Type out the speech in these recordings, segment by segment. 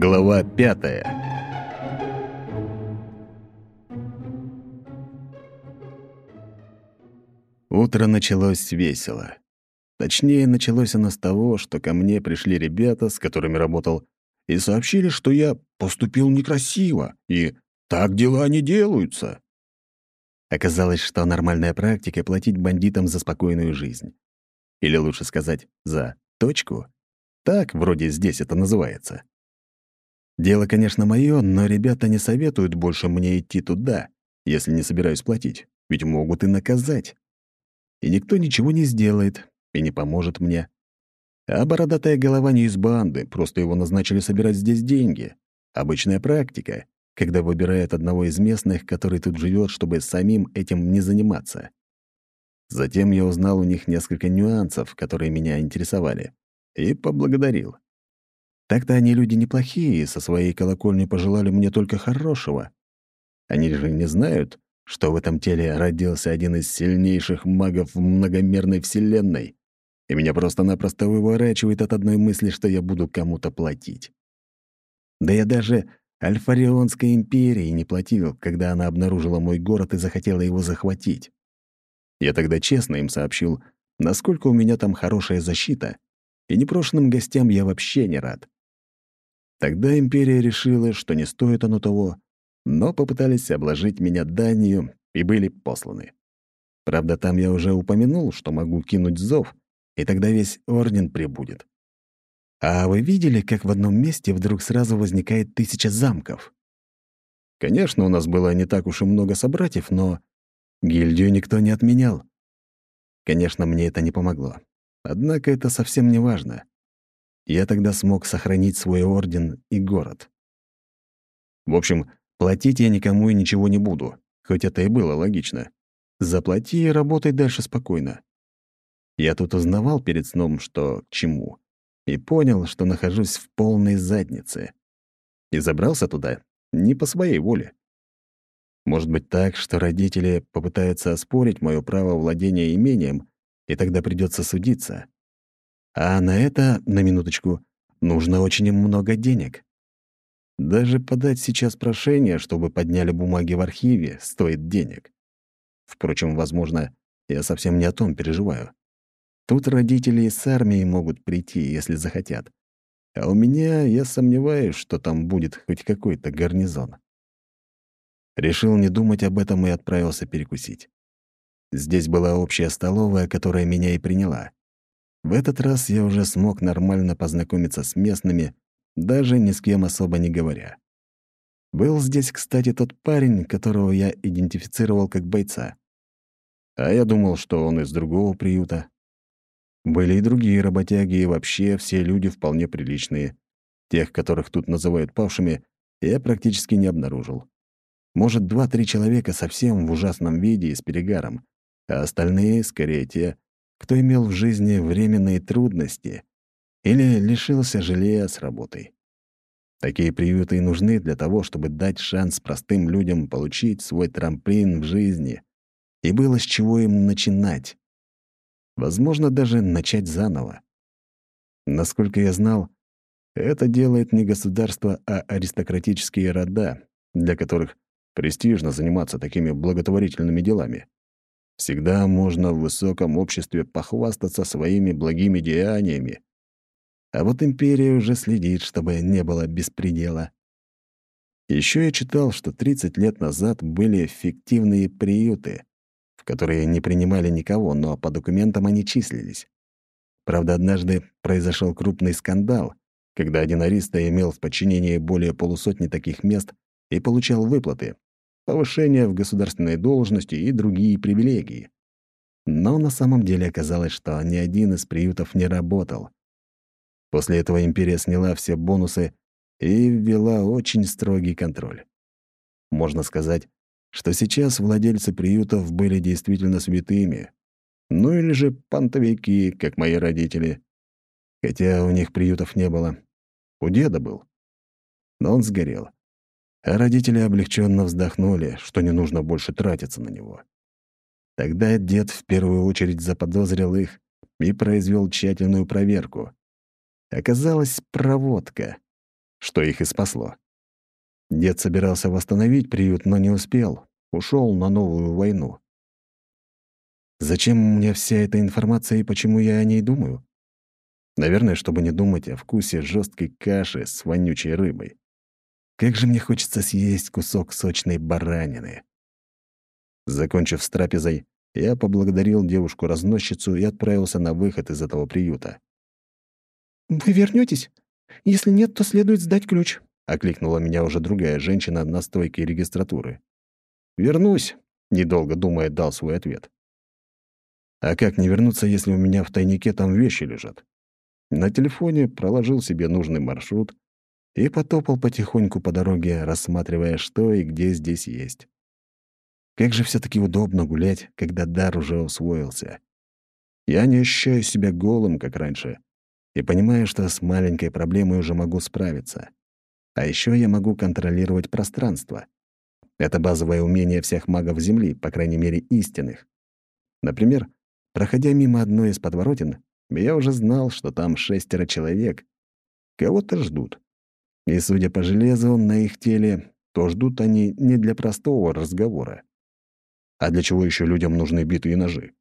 Глава пятая Утро началось весело. Точнее, началось оно с того, что ко мне пришли ребята, с которыми работал, и сообщили, что я поступил некрасиво, и так дела не делаются. Оказалось, что нормальная практика — платить бандитам за спокойную жизнь. Или лучше сказать, за точку. Так вроде здесь это называется. Дело, конечно, мое, но ребята не советуют больше мне идти туда, если не собираюсь платить, ведь могут и наказать. И никто ничего не сделает и не поможет мне. А бородатая голова не из банды, просто его назначили собирать здесь деньги. Обычная практика когда выбирает одного из местных, который тут живет, чтобы самим этим не заниматься. Затем я узнал у них несколько нюансов, которые меня интересовали, и поблагодарил. Так-то они люди неплохие, и со своей колокольни пожелали мне только хорошего. Они же не знают, что в этом теле родился один из сильнейших магов в многомерной вселенной, и меня просто-напросто выворачивает от одной мысли, что я буду кому-то платить. Да я даже Альфарионской империи не платил, когда она обнаружила мой город и захотела его захватить. Я тогда честно им сообщил, насколько у меня там хорошая защита, и непрошенным гостям я вообще не рад. Тогда империя решила, что не стоит оно того, но попытались обложить меня данью и были посланы. Правда, там я уже упомянул, что могу кинуть зов, и тогда весь орден прибудет. А вы видели, как в одном месте вдруг сразу возникает тысяча замков? Конечно, у нас было не так уж и много собратьев, но гильдию никто не отменял. Конечно, мне это не помогло. Однако это совсем не важно. Я тогда смог сохранить свой орден и город. В общем, платить я никому и ничего не буду, хоть это и было логично. Заплати и работай дальше спокойно. Я тут узнавал перед сном, что к чему и понял, что нахожусь в полной заднице. И забрался туда не по своей воле. Может быть так, что родители попытаются оспорить мое право владения имением, и тогда придется судиться. А на это, на минуточку, нужно очень много денег. Даже подать сейчас прошение, чтобы подняли бумаги в архиве, стоит денег. Впрочем, возможно, я совсем не о том переживаю. Тут родители из армии могут прийти, если захотят. А у меня, я сомневаюсь, что там будет хоть какой-то гарнизон. Решил не думать об этом и отправился перекусить. Здесь была общая столовая, которая меня и приняла. В этот раз я уже смог нормально познакомиться с местными, даже ни с кем особо не говоря. Был здесь, кстати, тот парень, которого я идентифицировал как бойца. А я думал, что он из другого приюта, были и другие работяги, и вообще все люди вполне приличные. Тех, которых тут называют павшими, я практически не обнаружил. Может, два-три человека совсем в ужасном виде и с перегаром, а остальные, скорее, те, кто имел в жизни временные трудности или лишился жилья с работой. Такие приюты и нужны для того, чтобы дать шанс простым людям получить свой трамплин в жизни, и было с чего им начинать. Возможно, даже начать заново. Насколько я знал, это делает не государство, а аристократические рода, для которых престижно заниматься такими благотворительными делами. Всегда можно в высоком обществе похвастаться своими благими деяниями. А вот империя уже следит, чтобы не было беспредела. Еще я читал, что 30 лет назад были фиктивные приюты, которые не принимали никого, но по документам они числились. Правда, однажды произошел крупный скандал, когда один ариста имел в подчинении более полусотни таких мест и получал выплаты, повышение в государственной должности и другие привилегии. Но на самом деле оказалось, что ни один из приютов не работал. После этого империя сняла все бонусы и ввела очень строгий контроль. Можно сказать, что сейчас владельцы приютов были действительно святыми. Ну или же понтовики, как мои родители. Хотя у них приютов не было. У деда был. Но он сгорел. А родители облегченно вздохнули, что не нужно больше тратиться на него. Тогда дед в первую очередь заподозрил их и произвел тщательную проверку. Оказалась проводка. что их и спасло. Дед собирался восстановить приют, но не успел. Ушел на новую войну. Зачем мне вся эта информация и почему я о ней думаю? Наверное, чтобы не думать о вкусе жесткой каши с вонючей рыбой. Как же мне хочется съесть кусок сочной баранины. Закончив с трапезой, я поблагодарил девушку-разносчицу и отправился на выход из этого приюта. «Вы вернетесь? Если нет, то следует сдать ключ», — окликнула меня уже другая женщина на стойке регистратуры. «Вернусь», — недолго думая, дал свой ответ. «А как не вернуться, если у меня в тайнике там вещи лежат?» На телефоне проложил себе нужный маршрут и потопал потихоньку по дороге, рассматривая, что и где здесь есть. Как же все таки удобно гулять, когда дар уже усвоился. Я не ощущаю себя голым, как раньше, и понимаю, что с маленькой проблемой уже могу справиться. А еще я могу контролировать пространство. Это базовое умение всех магов Земли, по крайней мере, истинных. Например, проходя мимо одной из подворотен, я уже знал, что там шестеро человек. Кого-то ждут. И, судя по железу на их теле, то ждут они не для простого разговора. А для чего еще людям нужны биты и ножи?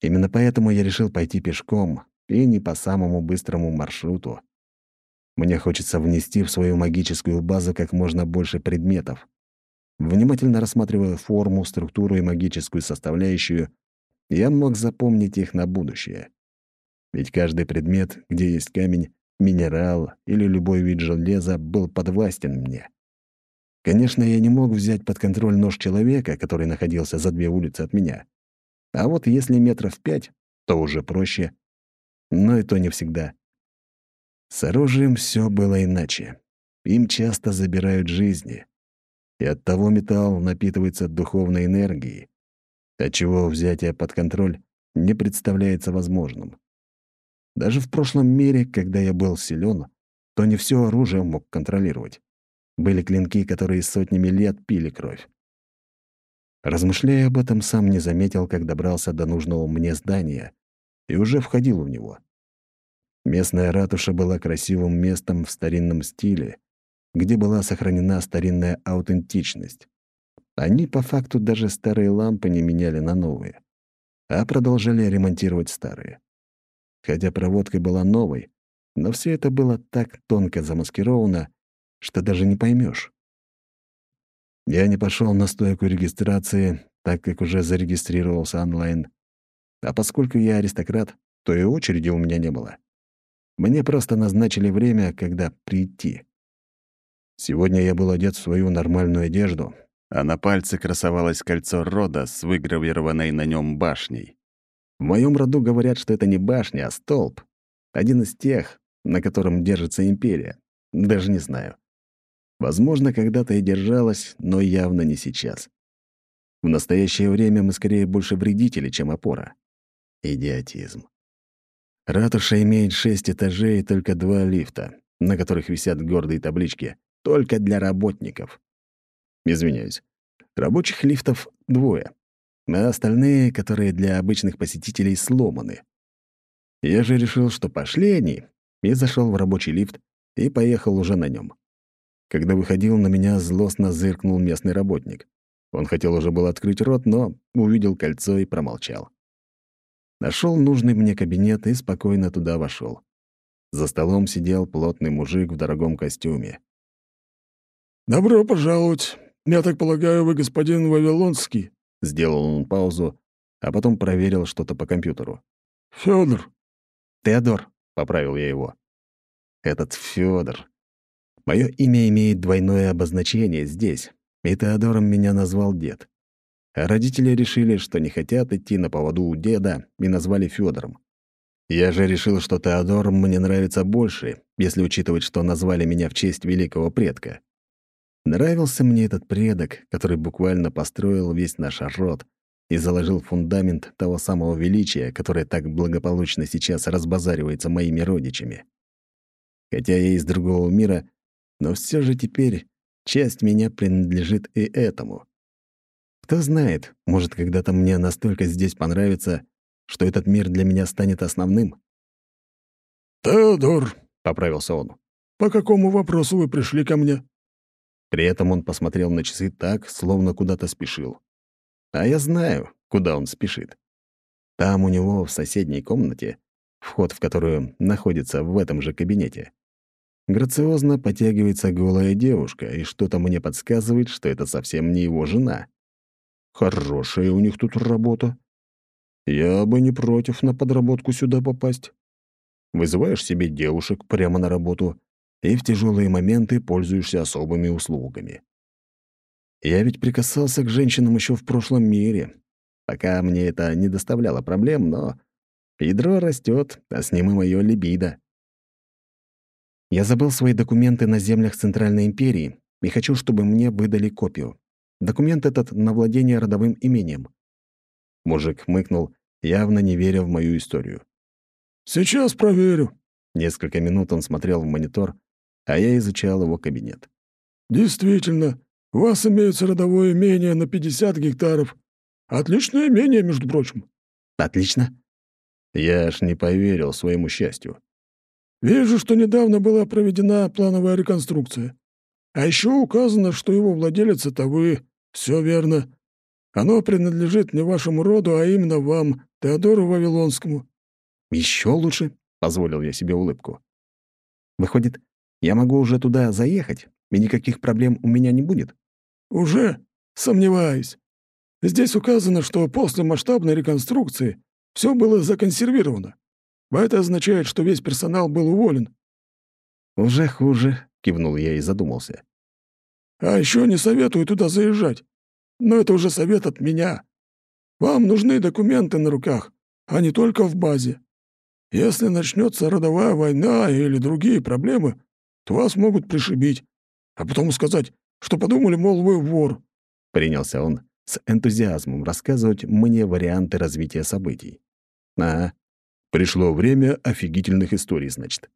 Именно поэтому я решил пойти пешком и не по самому быстрому маршруту. Мне хочется внести в свою магическую базу как можно больше предметов. Внимательно рассматривая форму, структуру и магическую составляющую, я мог запомнить их на будущее. Ведь каждый предмет, где есть камень, минерал или любой вид железа, был подвластен мне. Конечно, я не мог взять под контроль нож человека, который находился за две улицы от меня. А вот если метров пять, то уже проще. Но и то не всегда. С оружием все было иначе. Им часто забирают жизни. И оттого металл напитывается духовной энергией, отчего взятие под контроль не представляется возможным. Даже в прошлом мире, когда я был силен, то не все оружие мог контролировать. Были клинки, которые сотнями лет пили кровь. Размышляя об этом, сам не заметил, как добрался до нужного мне здания и уже входил в него. Местная ратуша была красивым местом в старинном стиле, где была сохранена старинная аутентичность. Они, по факту, даже старые лампы не меняли на новые, а продолжали ремонтировать старые. Хотя проводка была новой, но все это было так тонко замаскировано, что даже не поймешь. Я не пошел на стойку регистрации, так как уже зарегистрировался онлайн. А поскольку я аристократ, то и очереди у меня не было. Мне просто назначили время, когда прийти. Сегодня я был одет в свою нормальную одежду, а на пальце красовалось кольцо рода с выгравированной на нем башней. В моем роду говорят, что это не башня, а столб. Один из тех, на котором держится империя. Даже не знаю. Возможно, когда-то и держалась, но явно не сейчас. В настоящее время мы скорее больше вредители, чем опора. Идиотизм. Ратуша имеет шесть этажей и только два лифта, на которых висят гордые таблички «Только для работников». Извиняюсь. Рабочих лифтов двое, а остальные, которые для обычных посетителей, сломаны. Я же решил, что пошли они, и зашел в рабочий лифт и поехал уже на нем. Когда выходил, на меня злостно зыркнул местный работник. Он хотел уже был открыть рот, но увидел кольцо и промолчал. Нашел нужный мне кабинет и спокойно туда вошел. За столом сидел плотный мужик в дорогом костюме. «Добро пожаловать. Я так полагаю, вы господин Вавилонский?» Сделал он паузу, а потом проверил что-то по компьютеру. Федор. «Теодор», — поправил я его. «Этот Федор. Мое имя имеет двойное обозначение здесь, и Теодором меня назвал дед. А родители решили, что не хотят идти на поводу у деда, и назвали Федором. Я же решил, что Теодор мне нравится больше, если учитывать, что назвали меня в честь великого предка. Нравился мне этот предок, который буквально построил весь наш род и заложил фундамент того самого величия, которое так благополучно сейчас разбазаривается моими родичами. Хотя я из другого мира, но все же теперь часть меня принадлежит и этому. Кто знает, может, когда-то мне настолько здесь понравится, что этот мир для меня станет основным. «Теодор», — поправился он. по какому вопросу вы пришли ко мне?» При этом он посмотрел на часы так, словно куда-то спешил. А я знаю, куда он спешит. Там у него в соседней комнате, вход в которую находится в этом же кабинете, грациозно потягивается голая девушка, и что-то мне подсказывает, что это совсем не его жена. Хорошая у них тут работа. Я бы не против на подработку сюда попасть. Вызываешь себе девушек прямо на работу и в тяжелые моменты пользуешься особыми услугами. Я ведь прикасался к женщинам еще в прошлом мире. Пока мне это не доставляло проблем, но ядро растет, а с ним и мое либидо. Я забыл свои документы на землях Центральной империи и хочу, чтобы мне выдали копию. Документ этот на владение родовым имением. Мужик хмыкнул, явно не веря в мою историю. «Сейчас проверю». Несколько минут он смотрел в монитор, а я изучал его кабинет. «Действительно, у вас имеется родовое имение на 50 гектаров. Отличное имение, между прочим». «Отлично». Я аж не поверил своему счастью. «Вижу, что недавно была проведена плановая реконструкция. А еще указано, что его владелец — это вы. Все верно. Оно принадлежит не вашему роду, а именно вам, Теодору Вавилонскому». Еще лучше», — позволил я себе улыбку. «Выходит, я могу уже туда заехать, и никаких проблем у меня не будет?» «Уже? Сомневаюсь. Здесь указано, что после масштабной реконструкции все было законсервировано. А это означает, что весь персонал был уволен». «Уже хуже», — кивнул я и задумался. «А еще не советую туда заезжать. Но это уже совет от меня. Вам нужны документы на руках, а не только в базе. Если начнется родовая война или другие проблемы, вас могут пришибить, а потом сказать, что подумали, мол, вы вор». Принялся он с энтузиазмом рассказывать мне варианты развития событий. А, пришло время офигительных историй, значит.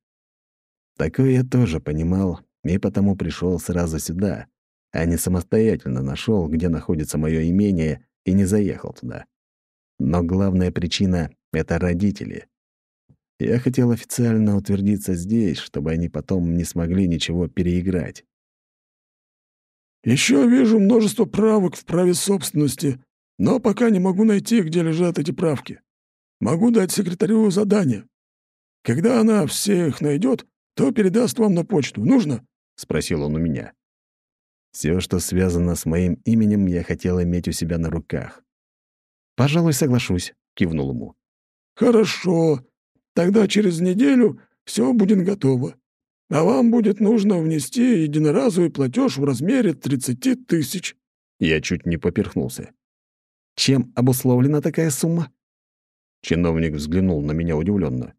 Такое я тоже понимал, и потому пришел сразу сюда, а не самостоятельно нашел, где находится мое имение, и не заехал туда. Но главная причина — это родители. Я хотел официально утвердиться здесь, чтобы они потом не смогли ничего переиграть. Еще вижу множество правок в праве собственности, но пока не могу найти, где лежат эти правки. Могу дать секретарю задание. Когда она все их найдет, то передаст вам на почту. Нужно?» — спросил он у меня. Все, что связано с моим именем, я хотел иметь у себя на руках. «Пожалуй, соглашусь», — кивнул ему. «Хорошо. Тогда через неделю все будет готово а вам будет нужно внести единоразовый платеж в размере 30 тысяч». Я чуть не поперхнулся. «Чем обусловлена такая сумма?» Чиновник взглянул на меня удивленно.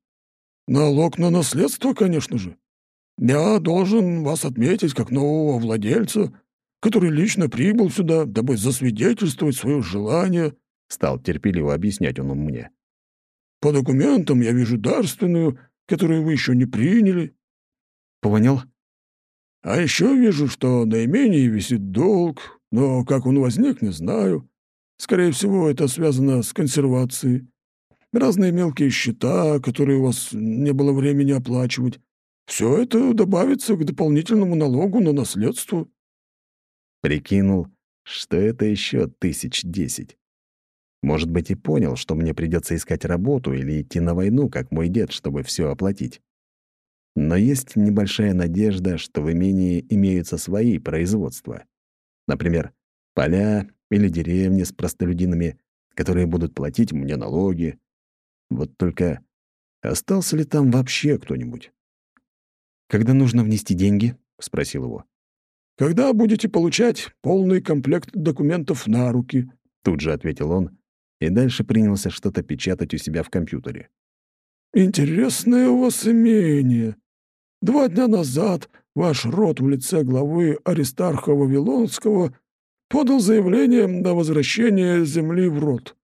«Налог на наследство, конечно же. Я должен вас отметить как нового владельца, который лично прибыл сюда, дабы засвидетельствовать свое желание», — стал терпеливо объяснять он мне. «По документам я вижу дарственную, которую вы еще не приняли, Понял. А еще вижу, что на имении висит долг, но как он возник, не знаю. Скорее всего, это связано с консервацией. Разные мелкие счета, которые у вас не было времени оплачивать. Все это добавится к дополнительному налогу на наследство. Прикинул, что это еще тысяч десять. Может быть, и понял, что мне придется искать работу или идти на войну, как мой дед, чтобы все оплатить. Но есть небольшая надежда, что в имении имеются свои производства. Например, поля или деревни с простолюдинами, которые будут платить мне налоги. Вот только остался ли там вообще кто-нибудь? «Когда нужно внести деньги?» — спросил его. «Когда будете получать полный комплект документов на руки», — тут же ответил он, и дальше принялся что-то печатать у себя в компьютере. «Интересное у вас имение», Два дня назад ваш род в лице главы Аристарха Вавилонского подал заявление на возвращение земли в род.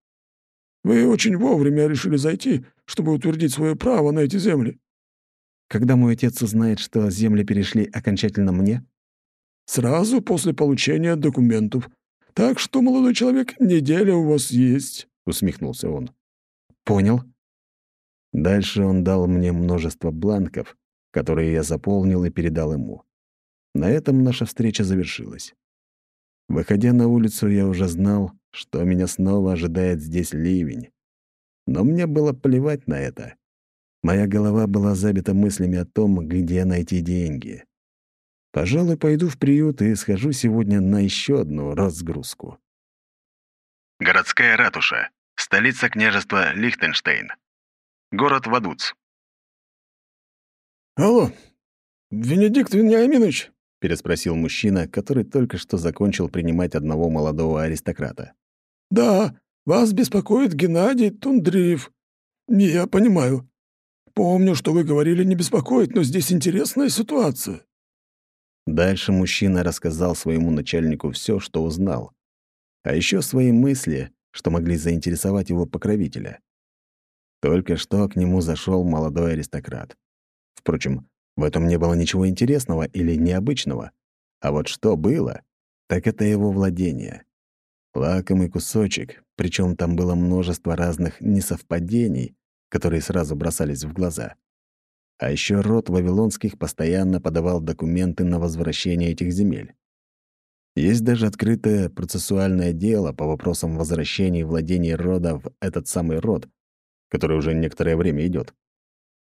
Вы очень вовремя решили зайти, чтобы утвердить свое право на эти земли. Когда мой отец узнает, что земли перешли окончательно мне? Сразу после получения документов. Так что, молодой человек, неделя у вас есть, — усмехнулся он. Понял. Дальше он дал мне множество бланков, которые я заполнил и передал ему. На этом наша встреча завершилась. Выходя на улицу, я уже знал, что меня снова ожидает здесь ливень. Но мне было плевать на это. Моя голова была забита мыслями о том, где найти деньги. Пожалуй, пойду в приют и схожу сегодня на еще одну разгрузку. Городская ратуша. Столица княжества Лихтенштейн. Город Вадуц. «Алло, Венедикт Вениаминович?» — переспросил мужчина, который только что закончил принимать одного молодого аристократа. «Да, вас беспокоит Геннадий Тундриев. Я понимаю. Помню, что вы говорили не беспокоить, но здесь интересная ситуация». Дальше мужчина рассказал своему начальнику все, что узнал. А еще свои мысли, что могли заинтересовать его покровителя. Только что к нему зашел молодой аристократ. Впрочем, в этом не было ничего интересного или необычного. А вот что было, так это его владение. Лакомый кусочек, причем там было множество разных несовпадений, которые сразу бросались в глаза. А еще род Вавилонских постоянно подавал документы на возвращение этих земель. Есть даже открытое процессуальное дело по вопросам возвращения владений рода в этот самый род, который уже некоторое время идет.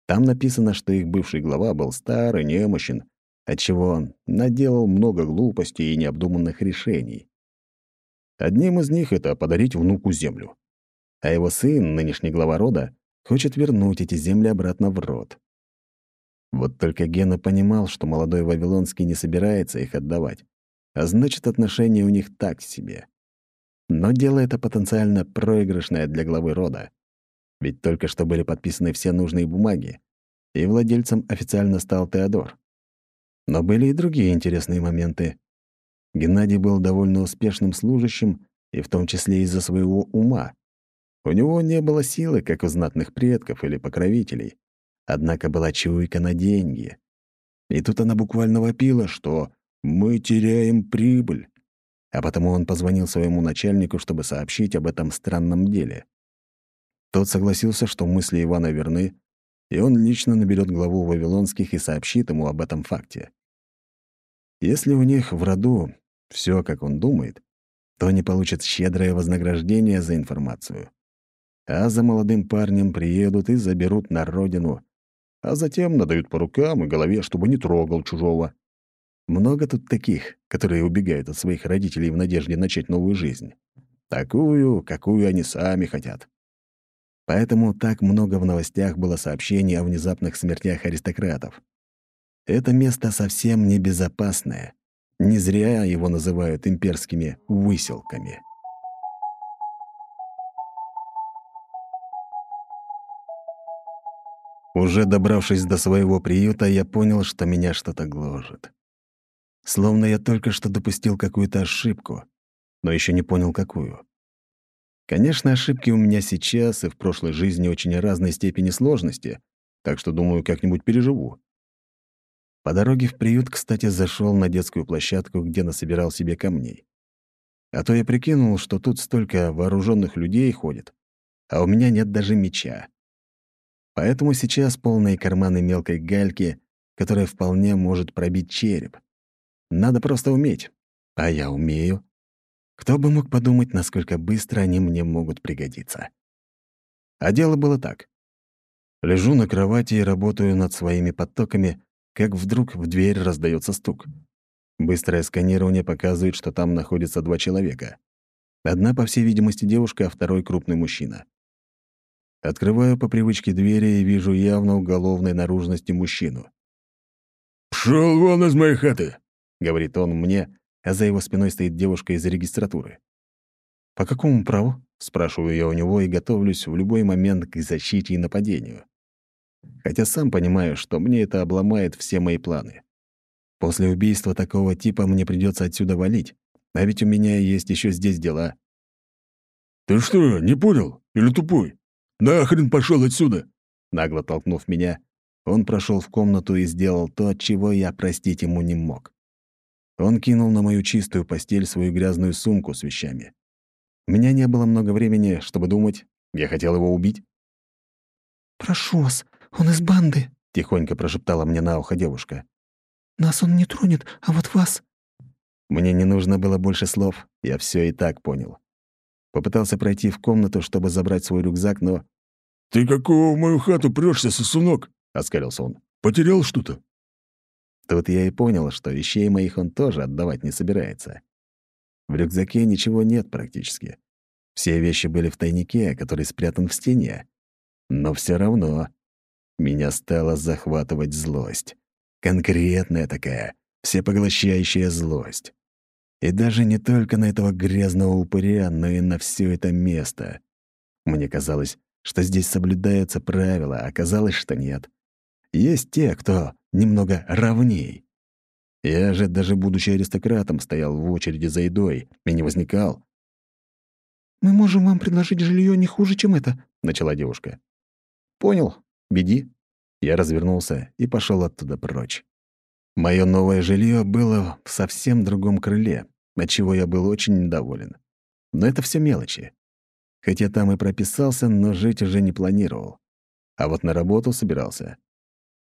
Там написано, что их бывший глава был стар и немощен, отчего он наделал много глупостей и необдуманных решений. Одним из них — это подарить внуку землю. А его сын, нынешний глава рода, хочет вернуть эти земли обратно в род. Вот только Гена понимал, что молодой Вавилонский не собирается их отдавать, а значит, отношения у них так себе. Но дело это потенциально проигрышное для главы рода. Ведь только что были подписаны все нужные бумаги, и владельцем официально стал Теодор. Но были и другие интересные моменты. Геннадий был довольно успешным служащим, и в том числе из-за своего ума. У него не было силы, как у знатных предков или покровителей. Однако была чуйка на деньги. И тут она буквально вопила, что «мы теряем прибыль». А потому он позвонил своему начальнику, чтобы сообщить об этом странном деле. Тот согласился, что мысли Ивана верны, и он лично наберет главу Вавилонских и сообщит ему об этом факте. Если у них в роду все, как он думает, то они получат щедрое вознаграждение за информацию. А за молодым парнем приедут и заберут на родину, а затем надают по рукам и голове, чтобы не трогал чужого. Много тут таких, которые убегают от своих родителей в надежде начать новую жизнь. Такую, какую они сами хотят. Поэтому так много в новостях было сообщений о внезапных смертях аристократов. Это место совсем небезопасное. Не зря его называют имперскими выселками. Уже добравшись до своего приюта, я понял, что меня что-то гложет. Словно я только что допустил какую-то ошибку, но еще не понял, какую. Конечно, ошибки у меня сейчас и в прошлой жизни очень разной степени сложности, так что, думаю, как-нибудь переживу. По дороге в приют, кстати, зашел на детскую площадку, где насобирал себе камней. А то я прикинул, что тут столько вооруженных людей ходит, а у меня нет даже меча. Поэтому сейчас полные карманы мелкой гальки, которая вполне может пробить череп. Надо просто уметь. А я умею. Кто бы мог подумать, насколько быстро они мне могут пригодиться. А дело было так. Лежу на кровати и работаю над своими потоками, как вдруг в дверь раздается стук. Быстрое сканирование показывает, что там находится два человека. Одна, по всей видимости, девушка, а второй — крупный мужчина. Открываю по привычке двери и вижу явно уголовной наружности мужчину. «Пшёл вон из моей хаты!» — говорит он мне, а за его спиной стоит девушка из регистратуры. «По какому праву?» — спрашиваю я у него и готовлюсь в любой момент к защите и нападению. Хотя сам понимаю, что мне это обломает все мои планы. После убийства такого типа мне придется отсюда валить, а ведь у меня есть еще здесь дела. «Ты что, не понял? Или тупой? «Нахрен пошел отсюда!» Нагло толкнув меня, он прошел в комнату и сделал то, чего я простить ему не мог. Он кинул на мою чистую постель свою грязную сумку с вещами. У меня не было много времени, чтобы думать. Я хотел его убить. «Прошу вас, он из банды», — тихонько прошептала мне на ухо девушка. «Нас он не тронет, а вот вас...» Мне не нужно было больше слов, я все и так понял. Попытался пройти в комнату, чтобы забрать свой рюкзак, но... «Ты какого в мою хату прёшься, сосунок?» — оскалился он. «Потерял что-то?» Тут я и понял, что вещей моих он тоже отдавать не собирается. В рюкзаке ничего нет практически. Все вещи были в тайнике, который спрятан в стене. Но все равно меня стала захватывать злость. Конкретная такая, всепоглощающая злость. И даже не только на этого грязного упыря, но и на все это место. Мне казалось, что здесь соблюдаются правила, а оказалось, что нет. Есть те, кто немного ровней. Я же, даже будучи аристократом, стоял в очереди за едой и не возникал. «Мы можем вам предложить жилье не хуже, чем это», — начала девушка. «Понял. Беди». Я развернулся и пошел оттуда прочь. Мое новое жилье было в совсем другом крыле, отчего я был очень недоволен. Но это все мелочи. Хотя там и прописался, но жить уже не планировал. А вот на работу собирался.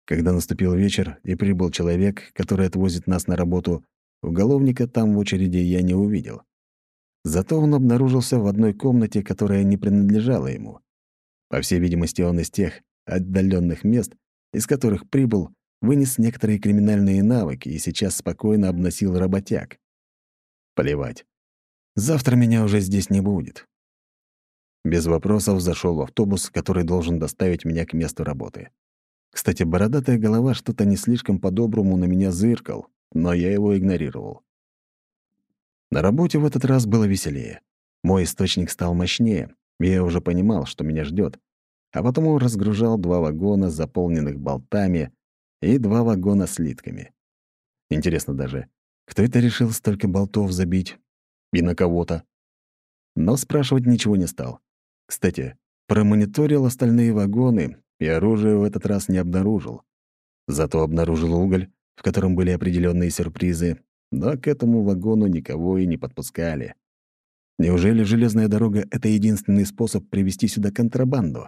Когда наступил вечер и прибыл человек, который отвозит нас на работу, уголовника там в очереди я не увидел. Зато он обнаружился в одной комнате, которая не принадлежала ему. По всей видимости, он из тех отдаленных мест, из которых прибыл, вынес некоторые криминальные навыки и сейчас спокойно обносил работяг. Плевать. Завтра меня уже здесь не будет. Без вопросов зашел в автобус, который должен доставить меня к месту работы. Кстати, бородатая голова что-то не слишком по-доброму на меня зыркал, но я его игнорировал. На работе в этот раз было веселее. Мой источник стал мощнее, и я уже понимал, что меня ждет, а потому разгружал два вагона, заполненных болтами, и два вагона слитками. Интересно даже, кто это решил столько болтов забить? И на кого-то? Но спрашивать ничего не стал. Кстати, промониторил остальные вагоны и оружие в этот раз не обнаружил. Зато обнаружил уголь, в котором были определенные сюрпризы, но к этому вагону никого и не подпускали. Неужели железная дорога — это единственный способ привести сюда контрабанду?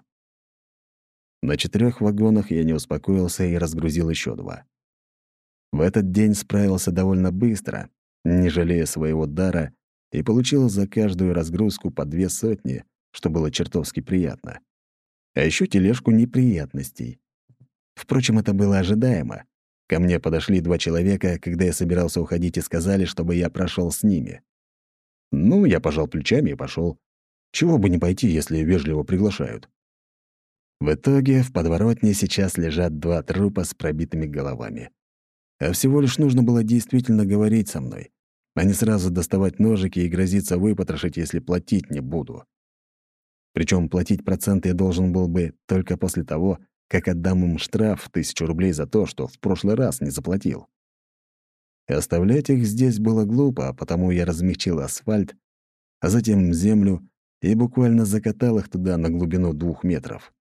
На четырех вагонах я не успокоился и разгрузил еще два. В этот день справился довольно быстро, не жалея своего дара, и получил за каждую разгрузку по две сотни, что было чертовски приятно а еще тележку неприятностей. Впрочем, это было ожидаемо. Ко мне подошли два человека, когда я собирался уходить, и сказали, чтобы я прошел с ними. Ну, я пожал плечами и пошел. Чего бы не пойти, если вежливо приглашают. В итоге в подворотне сейчас лежат два трупа с пробитыми головами. А всего лишь нужно было действительно говорить со мной, а не сразу доставать ножики и грозиться выпотрошить, если платить не буду. Причем платить проценты я должен был бы только после того, как отдам им штраф в тысячу рублей за то, что в прошлый раз не заплатил. И оставлять их здесь было глупо, а потому я размягчил асфальт, а затем землю и буквально закатал их туда на глубину двух метров.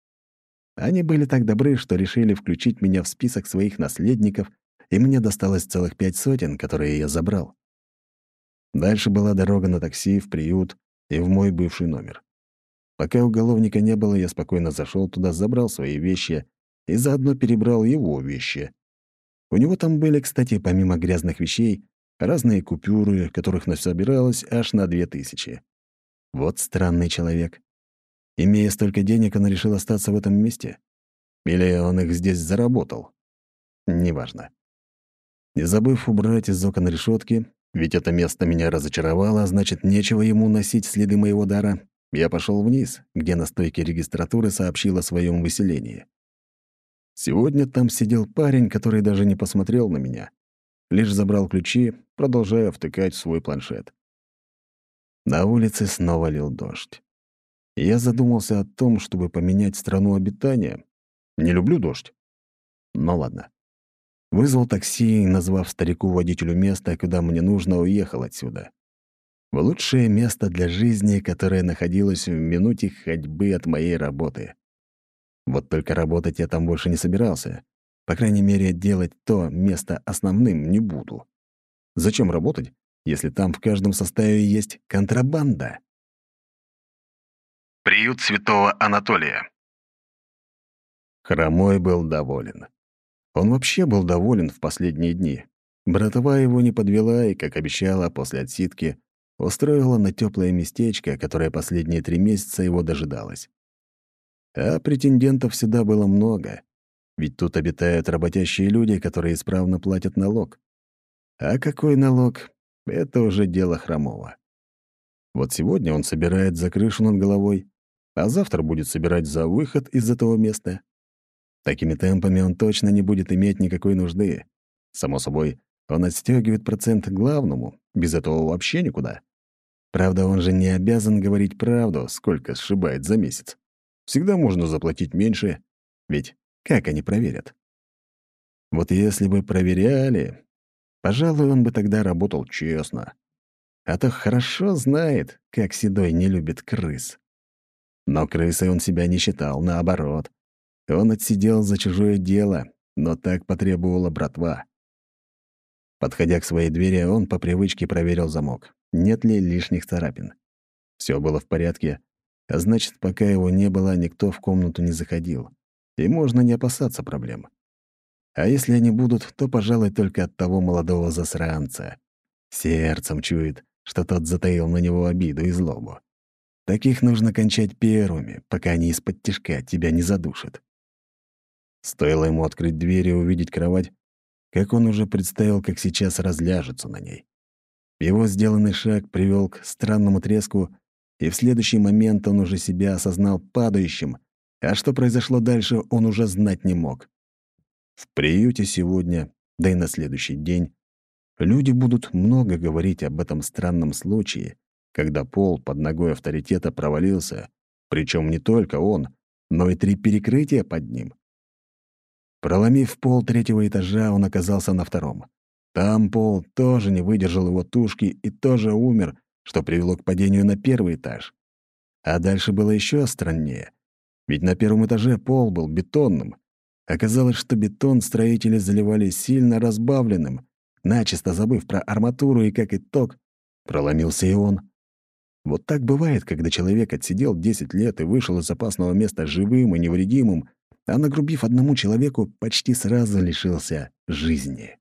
Они были так добры, что решили включить меня в список своих наследников, и мне досталось целых пять сотен, которые я забрал. Дальше была дорога на такси, в приют и в мой бывший номер. Пока уголовника не было, я спокойно зашел туда, забрал свои вещи и заодно перебрал его вещи. У него там были, кстати, помимо грязных вещей, разные купюры, которых насобиралось аж на две тысячи. Вот странный человек. Имея столько денег, он решил остаться в этом месте? Или он их здесь заработал? Неважно. Не забыв убрать из окон решетки, ведь это место меня разочаровало, а значит, нечего ему носить следы моего дара, я пошел вниз, где на стойке регистратуры сообщил о своем выселении. Сегодня там сидел парень, который даже не посмотрел на меня. Лишь забрал ключи, продолжая втыкать в свой планшет. На улице снова лил дождь. Я задумался о том, чтобы поменять страну обитания. Не люблю дождь. Ну ладно. Вызвал такси и, назвав старику-водителю место, куда мне нужно, уехал отсюда в лучшее место для жизни, которое находилось в минуте ходьбы от моей работы. Вот только работать я там больше не собирался. По крайней мере, делать то место основным не буду. Зачем работать, если там в каждом составе есть контрабанда? Приют святого Анатолия. Хромой был доволен. Он вообще был доволен в последние дни. Братова его не подвела и, как обещала, после отсидки устроила на теплое местечко, которое последние три месяца его дожидалось. А претендентов всегда было много, ведь тут обитают работящие люди, которые исправно платят налог. А какой налог — это уже дело хромого. Вот сегодня он собирает за крышу над головой, а завтра будет собирать за выход из этого места. Такими темпами он точно не будет иметь никакой нужды. Само собой, он отстегивает процент главному, без этого вообще никуда. Правда, он же не обязан говорить правду, сколько сшибает за месяц. Всегда можно заплатить меньше, ведь как они проверят? Вот если бы проверяли, пожалуй, он бы тогда работал честно. А то хорошо знает, как Седой не любит крыс. Но крысой он себя не считал, наоборот. Он отсидел за чужое дело, но так потребовала братва. Подходя к своей двери, он по привычке проверил замок, нет ли лишних царапин. Все было в порядке, а значит, пока его не было, никто в комнату не заходил, и можно не опасаться проблем. А если они будут, то, пожалуй, только от того молодого засранца. Сердцем чует, что тот затаил на него обиду и злобу. Таких нужно кончать первыми, пока они из-под тишка тебя не задушат. Стоило ему открыть дверь и увидеть кровать, как он уже представил, как сейчас разляжется на ней. Его сделанный шаг привел к странному треску, и в следующий момент он уже себя осознал падающим, а что произошло дальше, он уже знать не мог. В приюте сегодня, да и на следующий день, люди будут много говорить об этом странном случае, когда пол под ногой авторитета провалился, причем не только он, но и три перекрытия под ним. Проломив пол третьего этажа, он оказался на втором. Там пол тоже не выдержал его тушки и тоже умер, что привело к падению на первый этаж. А дальше было еще страннее. Ведь на первом этаже пол был бетонным. Оказалось, что бетон строители заливали сильно разбавленным, начисто забыв про арматуру, и как итог, проломился и он. Вот так бывает, когда человек отсидел 10 лет и вышел из опасного места живым и невредимым, а нагрубив одному человеку, почти сразу лишился жизни.